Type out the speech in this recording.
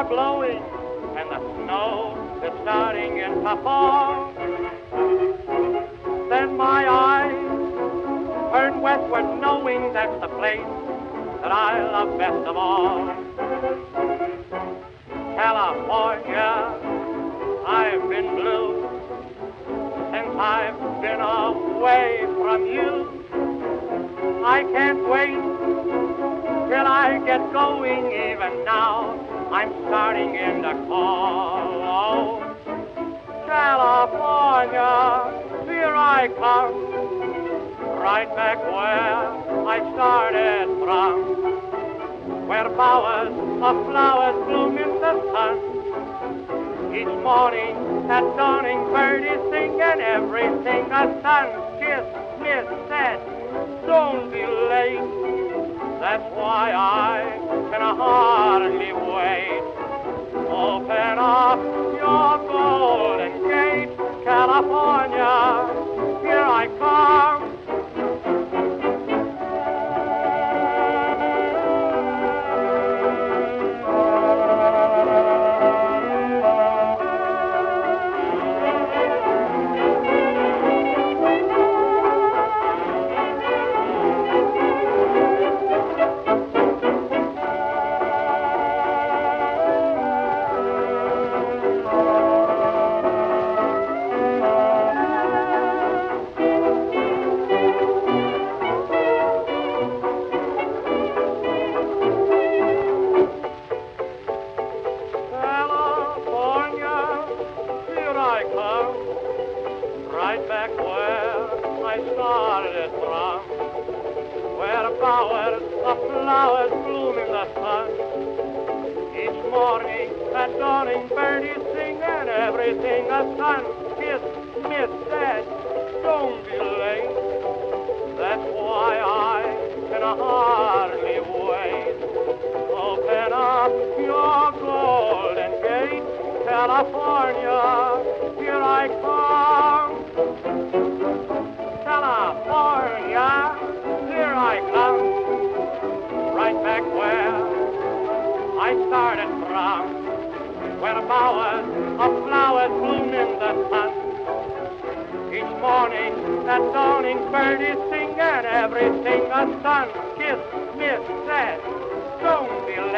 are blowing and the snow is starting in to fall. Then my eyes turn westward knowing that's the place that I love best of all. California, I've been blue since I've been away from you. I can't wait till I get going even now. I'm starting in the call. California, here I come, right back where I started from, where bowers of flowers bloom in the sun. Each morning at dawning, birdies sing and everything a sun kiss, miss, said, don't be late. That's why I can hardly wait. Open up right back where I started from, where of flowers bloom in the sun. Each morning at dawning, birdies sing and everything a sun kiss, miss, said, don't be late. That's why I can hardly wait. Open up your golden gate, California, here I come. I started from, where bowers of flowers bloom in the sun. Each morning at dawning, birdies sing and everything a sun kiss, miss, said, don't be